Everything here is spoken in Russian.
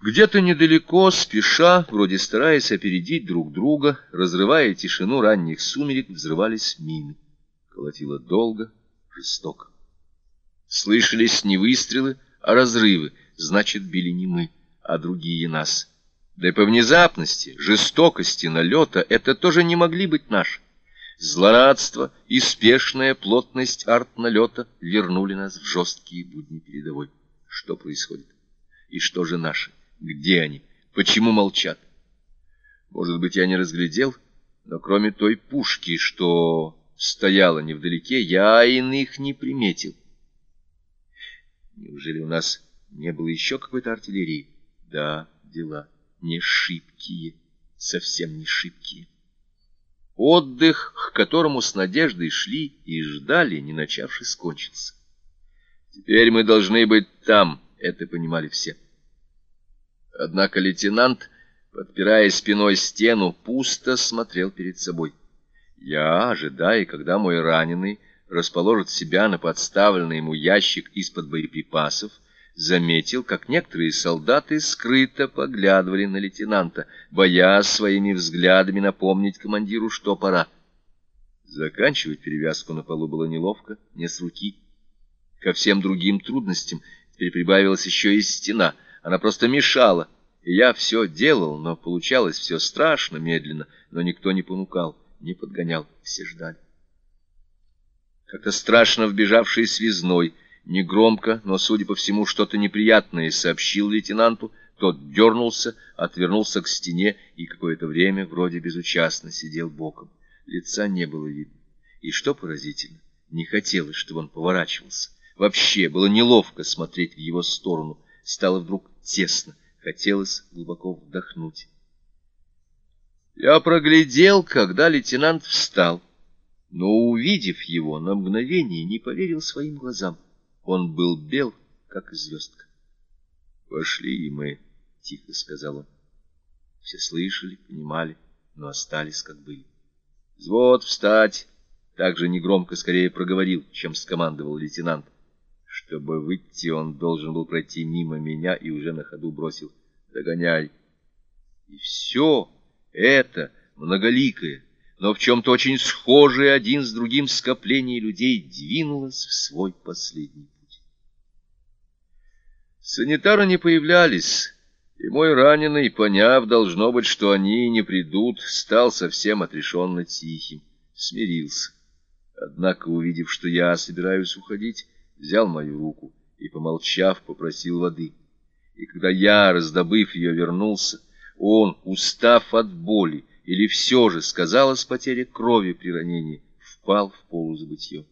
Где-то недалеко, спеша, вроде стараясь опередить друг друга, разрывая тишину ранних сумерек, взрывались мины. Колотило долго, жестоко. Слышались не выстрелы, а разрывы, значит, били не мы, а другие нас. Да и по внезапности, жестокости налета это тоже не могли быть наши. Злорадство и спешная плотность арт-налета вернули нас в жесткие будни передовой. Что происходит? И что же наши? Где они? Почему молчат? Может быть, я не разглядел, но кроме той пушки, что стояла невдалеке, я иных не приметил. Неужели у нас не было еще какой-то артиллерии? Да, дела не шибкие, совсем не шибкие. Отдых, к которому с надеждой шли и ждали, не начавшись, кончился. Теперь мы должны быть там, это понимали все. Однако лейтенант, подпирая спиной стену, пусто смотрел перед собой. Я, ожидая, когда мой раненый расположит себя на подставленный ему ящик из-под боеприпасов, заметил, как некоторые солдаты скрыто поглядывали на лейтенанта, боясь своими взглядами напомнить командиру, что пора. Заканчивать перевязку на полу было неловко, не с руки. Ко всем другим трудностям теперь прибавилась еще и стена. Она просто мешала, и я все делал, но получалось все страшно медленно, но никто не понукал, не подгонял, все ждали. Как-то страшно вбежавший связной — Негромко, но, судя по всему, что-то неприятное сообщил лейтенанту. Тот дернулся, отвернулся к стене и какое-то время вроде безучастно сидел боком. Лица не было видно. И что поразительно, не хотелось, чтобы он поворачивался. Вообще было неловко смотреть в его сторону. Стало вдруг тесно, хотелось глубоко вдохнуть. Я проглядел, когда лейтенант встал, но, увидев его, на мгновение не поверил своим глазам. Он был бел, как звездка. «Пошли и мы», — тихо сказал он. Все слышали, понимали, но остались, как были. «Взвод, встать!» Так же негромко скорее проговорил, чем скомандовал лейтенант. Чтобы выйти, он должен был пройти мимо меня и уже на ходу бросил «Догоняй!» И все это многоликое, но в чем-то очень схожее один с другим скопление людей двинулось в свой последний Санитары не появлялись, и мой раненый, поняв, должно быть, что они не придут, стал совсем отрешенно тихим, смирился. Однако, увидев, что я собираюсь уходить, взял мою руку и, помолчав, попросил воды. И когда я, раздобыв ее, вернулся, он, устав от боли, или все же сказалась потеря крови при ранении, впал в полузабытье.